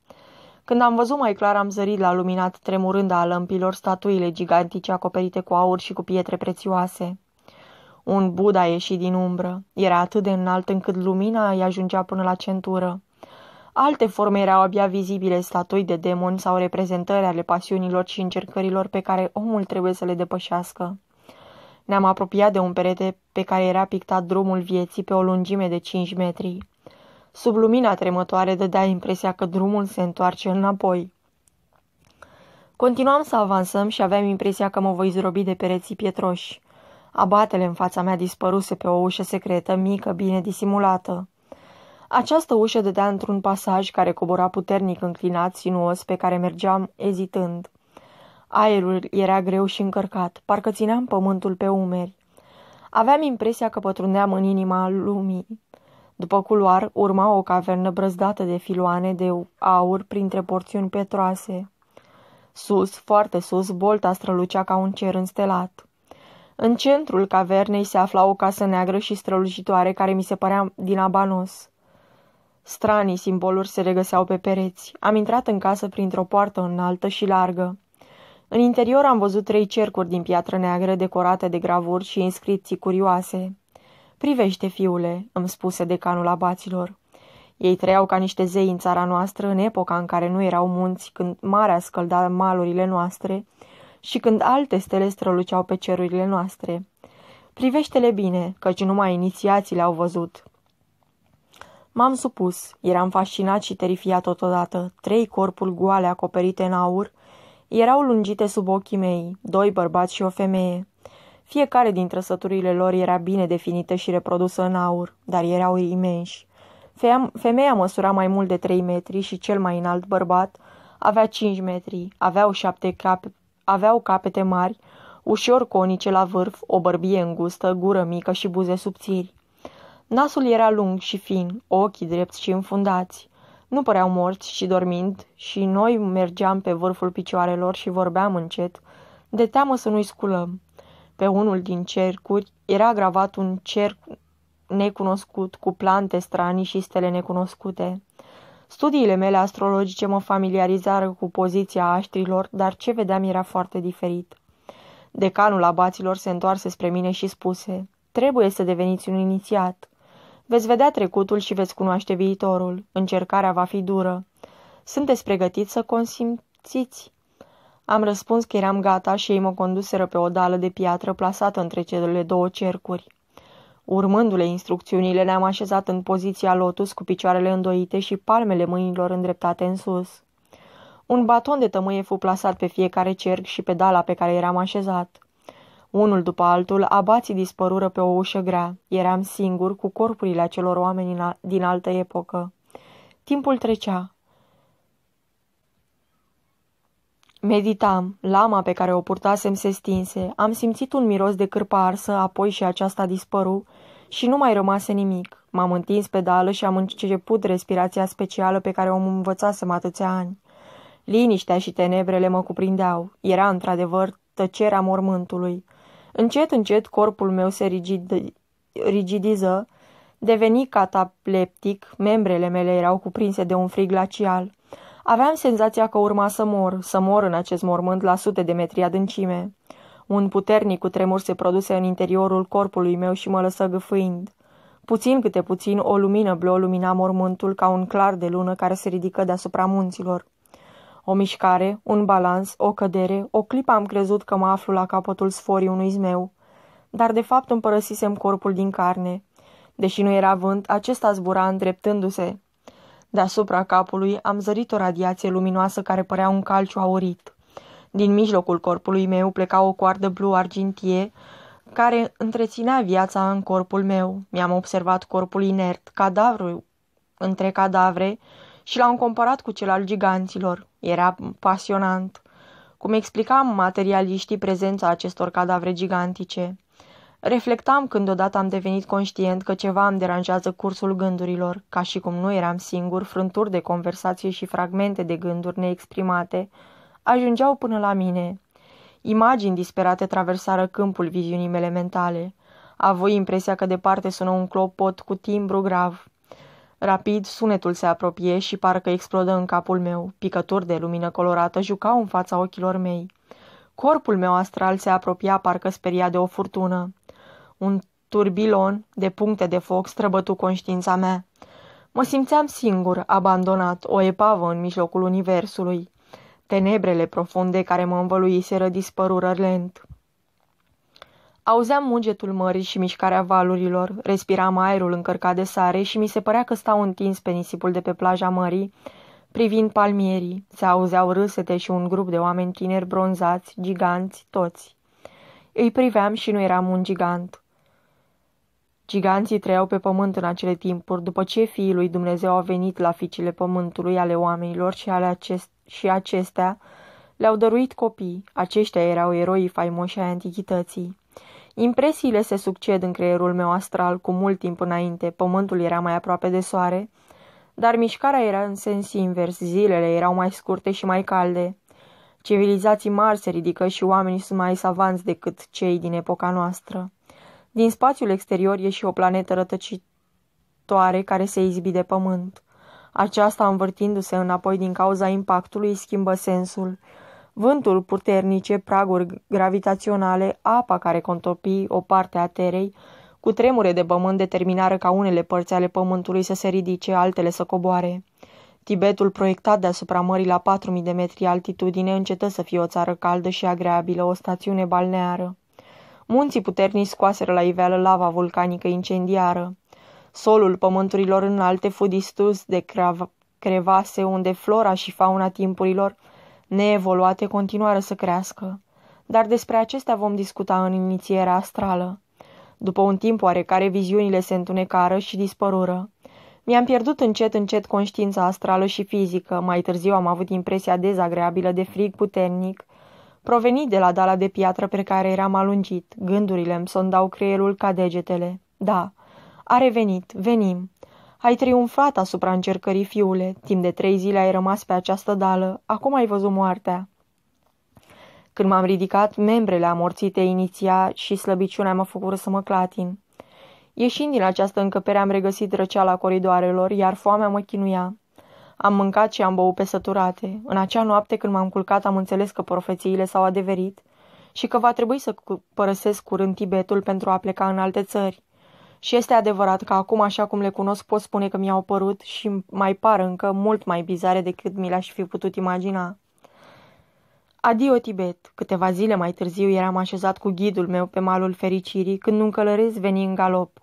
Când am văzut mai clar, am zărit la luminat tremurând a lămpilor statuile gigantice acoperite cu aur și cu pietre prețioase. Un Buddha ieșit din umbră. Era atât de înalt încât lumina îi ajungea până la centură. Alte forme erau abia vizibile, statui de demoni sau reprezentări ale pasiunilor și încercărilor pe care omul trebuie să le depășească. Ne-am apropiat de un perete pe care era pictat drumul vieții pe o lungime de 5 metri. Sub lumina tremătoare dădea impresia că drumul se întoarce înapoi. Continuam să avansăm și aveam impresia că mă voi zdrobi de pereții pietroși. Abatele în fața mea dispăruse pe o ușă secretă, mică, bine disimulată. Această ușă dădea într-un pasaj care cobora puternic înclinat, sinuos, pe care mergeam ezitând. Aerul era greu și încărcat, parcă țineam pământul pe umeri. Aveam impresia că pătrundeam în inima lumii. După culoar urma o cavernă brăzdată de filoane de aur printre porțiuni petroase. Sus, foarte sus, bolta strălucea ca un cer înstelat. În centrul cavernei se afla o casă neagră și strălucitoare care mi se părea din abanos. Stranii simboluri se regăseau pe pereți. Am intrat în casă printr-o poartă înaltă și largă. În interior am văzut trei cercuri din piatră neagră decorate de gravuri și inscripții curioase. Privește, fiule," îmi spuse decanul abaților. Ei trăiau ca niște zei în țara noastră, în epoca în care nu erau munți, când marea scălda malurile noastre și când alte stele străluceau pe cerurile noastre. Privește-le bine, căci numai inițiații le-au văzut. M-am supus, eram fascinat și terifiat totodată. Trei corpuri goale acoperite în aur erau lungite sub ochii mei, doi bărbați și o femeie. Fiecare din trăsăturile lor era bine definită și reprodusă în aur, dar erau imensi. Femeia măsura mai mult de trei metri și cel mai înalt bărbat avea cinci metri, aveau șapte cap, aveau capete mari, ușor conice la vârf, o bărbie îngustă, gură mică și buze subțiri. Nasul era lung și fin, ochii drepți și înfundați. Nu păreau morți și dormind și noi mergeam pe vârful picioarelor și vorbeam încet, de teamă să nu-i sculăm. Pe unul din cercuri era gravat un cerc necunoscut cu plante stranii și stele necunoscute. Studiile mele astrologice mă familiarizară cu poziția aștrilor, dar ce vedeam era foarte diferit. Decanul abaților se întoarse spre mine și spuse, Trebuie să deveniți un inițiat. Veți vedea trecutul și veți cunoaște viitorul. Încercarea va fi dură. Sunteți pregătiți să consimțiți? Am răspuns că eram gata și ei mă conduseră pe o dală de piatră plasată între cele două cercuri. Urmându-le instrucțiunile, ne-am așezat în poziția lotus cu picioarele îndoite și palmele mâinilor îndreptate în sus. Un baton de tămâie fu plasat pe fiecare cerc și pe dala pe care eram așezat. Unul după altul, abații dispărură pe o ușă grea. Eram singur cu corpurile acelor oameni din altă epocă. Timpul trecea. Meditam. Lama pe care o purtasem se stinse. Am simțit un miros de cârpă arsă, apoi și aceasta dispăru și nu mai rămase nimic. M-am întins pe dală și am început respirația specială pe care o învățasem atâția ani. Liniștea și tenebrele mă cuprindeau. Era într-adevăr tăcerea mormântului. Încet, încet, corpul meu se rigid, rigidiză, deveni catapleptic, membrele mele erau cuprinse de un frig glacial. Aveam senzația că urma să mor, să mor în acest mormânt la sute de metri adâncime. Un puternic cutremur se produse în interiorul corpului meu și mă lăsă gâfâind. Puțin câte puțin, o lumină blă lumina mormântul ca un clar de lună care se ridică deasupra munților. O mișcare, un balans, o cădere, o clipă am crezut că mă aflu la capătul sforii unui zmeu. Dar de fapt împărăsisem corpul din carne. Deși nu era vânt, acesta zbura îndreptându-se. Deasupra capului am zărit o radiație luminoasă care părea un calciu aurit. Din mijlocul corpului meu pleca o coardă blu argintie care întreținea viața în corpul meu. Mi-am observat corpul inert, cadavru între cadavre și l-am comparat cu cel al giganților. Era pasionant. Cum explicam materialiștii prezența acestor cadavre gigantice. Reflectam când odată am devenit conștient că ceva îmi deranjează cursul gândurilor, ca și cum nu eram singur, frânturi de conversație și fragmente de gânduri neexprimate ajungeau până la mine. Imagini disperate traversară câmpul viziunii mele mentale. Avui impresia că departe sună un clopot cu timbru grav. Rapid, sunetul se apropie și parcă explodă în capul meu. Picături de lumină colorată jucau în fața ochilor mei. Corpul meu astral se apropia parcă speria de o furtună. Un turbilon de puncte de foc străbătu conștiința mea. Mă simțeam singur, abandonat, o epavă în mijlocul universului. Tenebrele profunde care mă învăluiseră dispărură lent. Auzeam mugetul mării și mișcarea valurilor, respiram aerul încărcat de sare și mi se părea că stau întins pe nisipul de pe plaja mării, privind palmierii. Se auzeau râsete și un grup de oameni tineri bronzați, giganți, toți. Îi priveam și nu eram un gigant. Giganții trăiau pe pământ în acele timpuri, după ce fiii lui Dumnezeu au venit la ficile pământului ale oamenilor și, ale acest- și acestea le-au dăruit copii. Aceștia erau eroii faimoși ai antichității. Impresiile se succed în creierul meu astral cu mult timp înainte. Pământul era mai aproape de soare, dar mișcarea era în sens invers. Zilele erau mai scurte și mai calde. Civilizații mari se ridică și oamenii sunt mai savanți decât cei din epoca noastră. Din spațiul exterior e și o planetă rătăcitoare care se izbi de pământ. Aceasta, învârtindu-se înapoi din cauza impactului, schimbă sensul. Vântul puternice, praguri gravitaționale, apa care contopi o parte a terei, cu tremure de pământ determinară ca unele părți ale pământului să se ridice, altele să coboare. Tibetul, proiectat deasupra mării la 4000 de metri altitudine, încetă să fie o țară caldă și agreabilă, o stațiune balneară. Munții puternici scoaseră la iveală lava vulcanică incendiară. Solul pământurilor înalte fu distus de crevase unde flora și fauna timpurilor neevoluate continuară să crească. Dar despre acestea vom discuta în inițierea astrală. După un timp oarecare, viziunile se întunecară și dispărură. Mi-am pierdut încet încet conștiința astrală și fizică. Mai târziu am avut impresia dezagreabilă de frig puternic, provenit de la dala de piatră pe care eram alungit. Gândurile îmi sondau creierul ca degetele. Da, a revenit, venim. Ai triumfat asupra încercării, fiule. Timp de trei zile ai rămas pe această dală. Acum ai văzut moartea. Când m-am ridicat, membrele amorțite iniția și slăbiciunea mă făcură să mă clatin. Ieșind din această încăpere am regăsit răceala coridoarelor, iar foamea mă chinuia. Am mâncat și am băut pe săturate. În acea noapte când m-am culcat am înțeles că profețiile s-au adeverit și că va trebui să părăsesc curând Tibetul pentru a pleca în alte țări. Și este adevărat că acum, așa cum le cunosc, pot spune că mi-au părut și mai par încă mult mai bizare decât mi le-aș fi putut imagina. Adio Tibet. Câteva zile mai târziu eram așezat cu ghidul meu pe malul fericirii, când un călăreț veni în galop.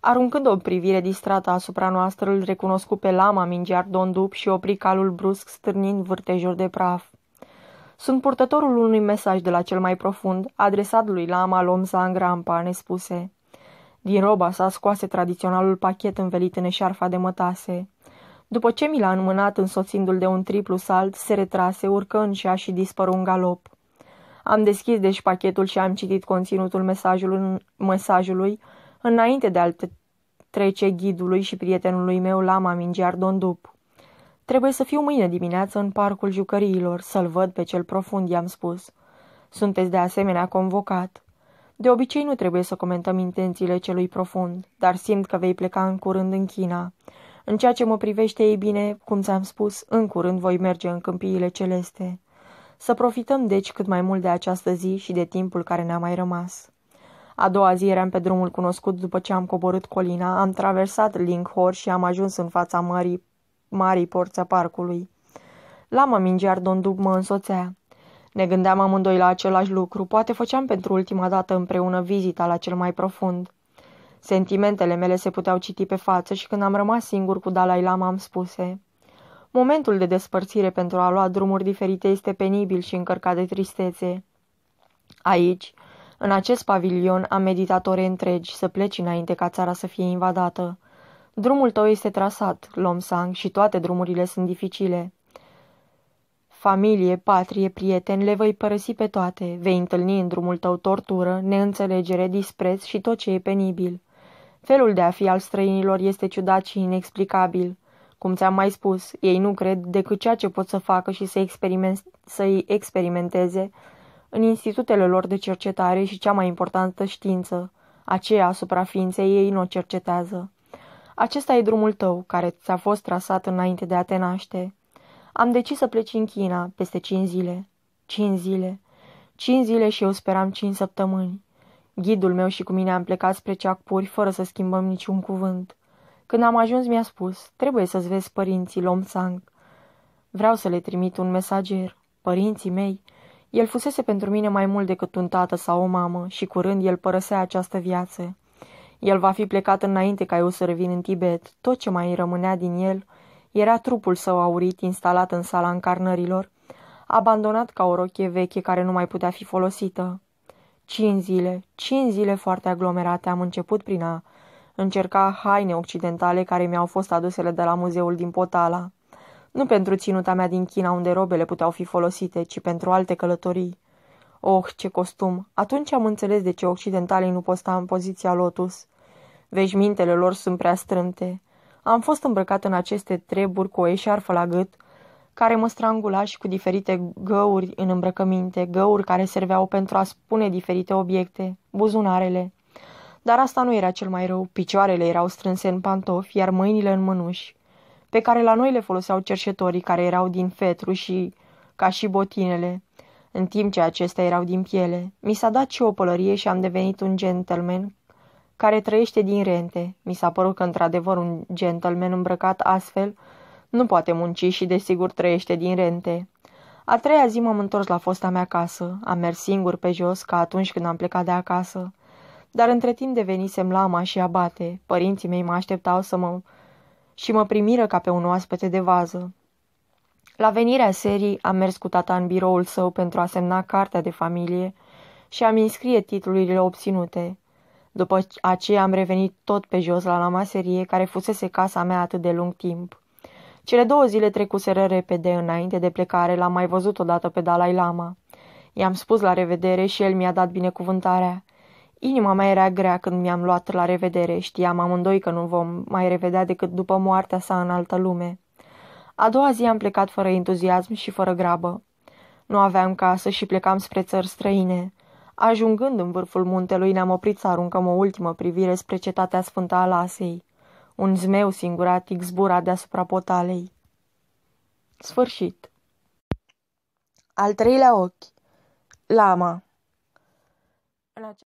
Aruncând o privire distrată asupra noastră, îl recunoscu pe lama mingear Dondup și opri calul brusc, stârnind vârtejuri de praf. Sunt purtătorul unui mesaj de la cel mai profund, adresat lui lama Lomza în grampa, ne spuse. Din roba sa scoase tradiționalul pachet învelit în eșarfa de mătase. După ce mi l-a înmânat însoțindu-l de un triplu salt, se retrase, urcă în șa și dispăru un galop. Am deschis deci pachetul și am citit conținutul mesajului, mesajului înainte de a trece ghidului și prietenului meu Lama Mingiar Dondup. Trebuie să fiu mâine dimineață în parcul jucăriilor, să-l văd pe cel profund, i-am spus. Sunteți de asemenea convocat. De obicei nu trebuie să comentăm intențiile celui profund, dar simt că vei pleca în curând în China. În ceea ce mă privește ei bine, cum ți-am spus, în curând voi merge în câmpiile celeste. Să profităm deci cât mai mult de această zi și de timpul care ne-a mai rămas. A doua zi eram pe drumul cunoscut după ce am coborât colina, am traversat Linkhor și am ajuns în fața mării, marii porți a parcului. Lama mingear Dondub mă însoțea. Ne gândeam amândoi la același lucru, poate făceam pentru ultima dată împreună vizita la cel mai profund. Sentimentele mele se puteau citi pe față și când am rămas singur cu Dalai Lama am spuse Momentul de despărțire pentru a lua drumuri diferite este penibil și încărcat de tristețe. Aici, în acest pavilion, am meditat ore întregi să pleci înainte ca țara să fie invadată. Drumul tău este trasat, Lomsang, și toate drumurile sunt dificile. Familie, patrie, prieteni, le vei părăsi pe toate. Vei întâlni în drumul tău tortură, neînțelegere, dispreț și tot ce e penibil. Felul de a fi al străinilor este ciudat și inexplicabil. Cum ți-am mai spus, ei nu cred decât ceea ce pot să facă și să experiment, să-i experimenteze în institutele lor de cercetare și cea mai importantă știință, aceea asupra ființei ei nu o cercetează. Acesta e drumul tău, care ți-a fost trasat înainte de a te naște. Am decis să pleci în China peste cinci zile. Cinci zile. Cinci zile și eu speram cinci săptămâni. Ghidul meu și cu mine am plecat spre Ceacpuri fără să schimbăm niciun cuvânt. Când am ajuns, mi-a spus, trebuie să-ți vezi părinții Lomsang. Vreau să le trimit un mesager. Părinții mei. El fusese pentru mine mai mult decât un tată sau o mamă și curând el părăsea această viață. El va fi plecat înainte ca eu să revin în Tibet. Tot ce mai rămânea din el era trupul său aurit instalat în sala încarnărilor, abandonat ca o rochie veche care nu mai putea fi folosită. Cinci zile, cinci zile foarte aglomerate am început prin a încerca haine occidentale care mi-au fost adusele de la muzeul din Potala. Nu pentru ținuta mea din China unde robele puteau fi folosite, ci pentru alte călătorii. Oh, ce costum! Atunci am înțeles de ce occidentalii nu pot sta în poziția lotus. Veșmintele lor sunt prea strânte. Am fost îmbrăcat în aceste treburi cu o eșarfă la gât, care mă strangula și cu diferite găuri în îmbrăcăminte, găuri care serveau pentru a spune diferite obiecte, buzunarele. Dar asta nu era cel mai rău, picioarele erau strânse în pantofi, iar mâinile în mânuși, pe care la noi le foloseau cerșetorii care erau din fetru și ca și botinele, în timp ce acestea erau din piele. Mi s-a dat și o pălărie și am devenit un gentleman care trăiește din rente. Mi s-a părut că într-adevăr un gentleman îmbrăcat astfel nu poate munci și desigur trăiește din rente. A treia zi m-am întors la fosta mea casă. Am mers singur pe jos ca atunci când am plecat de acasă. Dar între timp devenisem lama și abate. Părinții mei mă așteptau să mă... și mă primiră ca pe un oaspete de vază. La venirea serii am mers cu tata în biroul său pentru a semna cartea de familie și am inscrie titlurile obținute. După aceea am revenit tot pe jos la la maserie, care fusese casa mea atât de lung timp. Cele două zile trecuseră repede înainte de plecare, l-am mai văzut odată pe Dalai Lama. I-am spus la revedere și el mi-a dat binecuvântarea. Inima mea era grea când mi-am luat la revedere, știam amândoi că nu vom mai revedea decât după moartea sa în altă lume. A doua zi am plecat fără entuziasm și fără grabă. Nu aveam casă și plecam spre țări străine. Ajungând în vârful muntelui, ne-am oprit să aruncăm o ultimă privire spre cetatea sfântă a Lasei. Un zmeu singuratic zbura deasupra potalei. Sfârșit. Al treilea ochi. Lama.